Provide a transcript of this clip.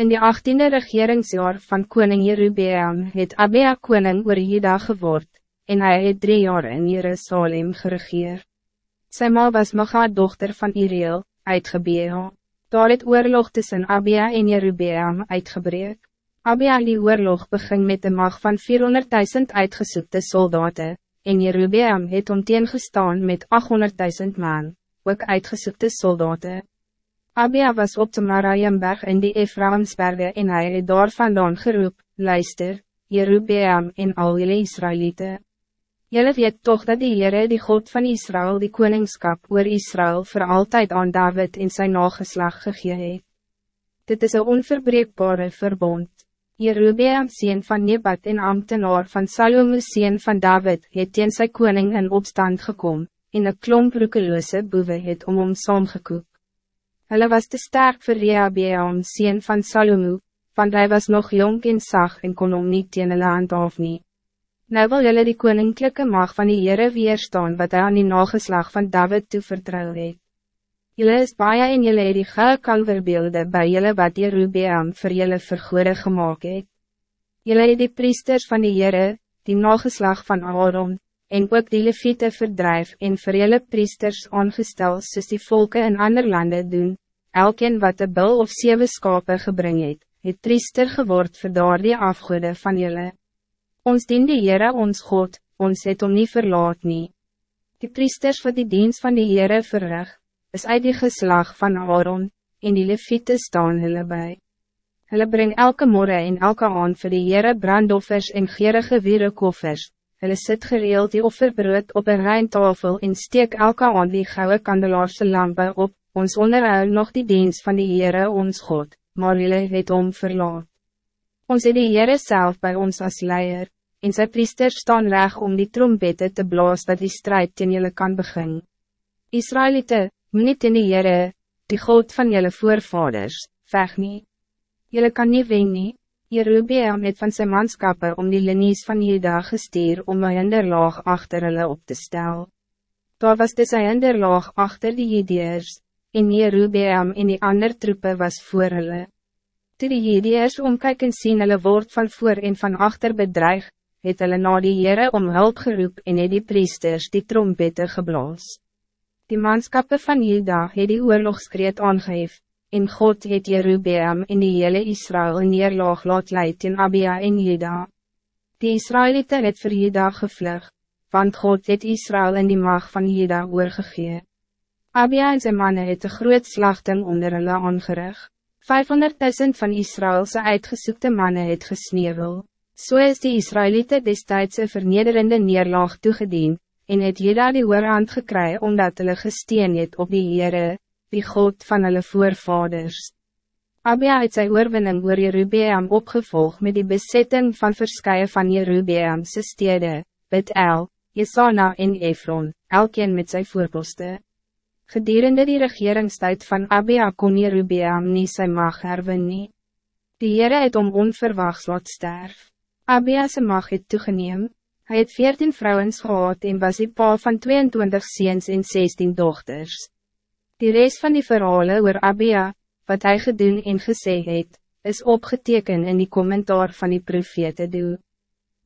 In die achttiende regeringsjaar van koning Jerubeam het Abia koning oor Jeda geword, en hij het drie jaar in Jerusalem geregeer. Sy ma was Maga dochter van Iriel, uit Gebea. Daar het oorlog tussen Abia en Jerubeam uitgebreek. Abia die oorlog begin met de mag van 400.000 uitgesoekte soldaten, en Jerubeam het om gestaan met 800.000 man, ook uitgesoekte soldaten. Abia was op de Maraienberg in die Ephraimsberge en hij het daar vandaan geroep, luister, Jerubeam en al jullie Israëlieten. Jullie weet toch dat die Heere die God van Israël die koningskap oor Israël voor altijd aan David in zijn nageslag gegee het. Dit is een onverbreekbare verbond. Jerubeam sien van Nebat en ambtenaar van Salome sien van David het teen sy koning in opstand gekom, en een klomp roekeloose boewe het om hom saamgekoek. Hulle was te sterk vir Rehabeam sien van Salomo, want hij was nog jong en sag en kon om niet teen hulle hand af nie. Nou wil julle die koninklijke mag van die Heere weerstaan wat hij aan die nageslag van David toevertrouw het. Julle is baie en julle het die gouden kalverbeelde by julle wat Jerubeam vir julle vergoede gemaakt het. Julle het die priesters van die Heere, die nageslag van Aaron, en ook die leviete verdrijf en vir jylle priesters aangestel soos die volke in ander landen doen, elkeen wat de bil of zeven skape gebring het, het priester geword vir daar die afgoede van jylle. Ons dien die Heere ons God, ons het om nie verlaat nie. Die priesters wat die dienst van die Heere verrig, is uit die geslag van Aaron, en die leviete staan hulle bij. Hulle bring elke morgen en elke aand vir die Heere brandoffers en gerige wierekoffers, Hulle sit gereeld die offerbrood op een rijntafel en steek elke aan die gouden kandelaarse lampe op, ons onderhou nog die dienst van die Heere ons God, maar hulle het om verlaat. Ons het die Heere self bij ons als leier, en sy priesters staan reg om die trompette te blaas dat die strijd teen julle kan begin. Israëlieten, moet niet in die Heere, die God van jullie voorvaders, veg nie. Julle kan niet wen nie. Jerubeam het van zijn manskappen om die linies van Juda gestuur om een hinderlaag achter hulle op te stel. Daar was dus een hinderlaag achter die Judeers, en Jerubeam en die ander troepen was voor hulle. Toe die Judeers omkyk en sien hulle word van voor en van achter bedreig, het hulle na die Heere om hulp geroep en het die priesters die trompette geblaas. Die manskappen van Juda het die oorlogskreet aangeef, en God het Jerubeam in die hele Israël neerlaag laat leid in Abia en Juda. Die Israëlieten het vir Juda gevlug, want God het Israël in die mag van Juda oorgegee. Abia en zijn mannen het een groot slachting onder hulle aangerig. 500.000 van Israëlse uitgezoekte mannen het gesneeuwel. Zo is die Israëlieten destijds een vernederende neerlaag toegedien, en het Juda die oorhand gekry omdat hulle gesteen het op die Heere, die God van hulle voorvaders. Abia het sy oorwinning oor Jerubeam opgevolg met die bezetting van verskye van Jerubeamse stede, Bet-El, Jesana en Efron, elkeen met sy voorposte. Gedurende die regeringstijd van Abia kon Jerubeam nie sy mag herwin nie. Die Heere het om onverwachts laat sterf. Abia's mag het toegeneem, hy het 14 vrouwens gehad en was die pa van 22 ziens en 16 dochters. Die rest van die verhalen oor Abia, wat hij gedoen en gesê het, is opgeteken in die commentaar van die profete doel.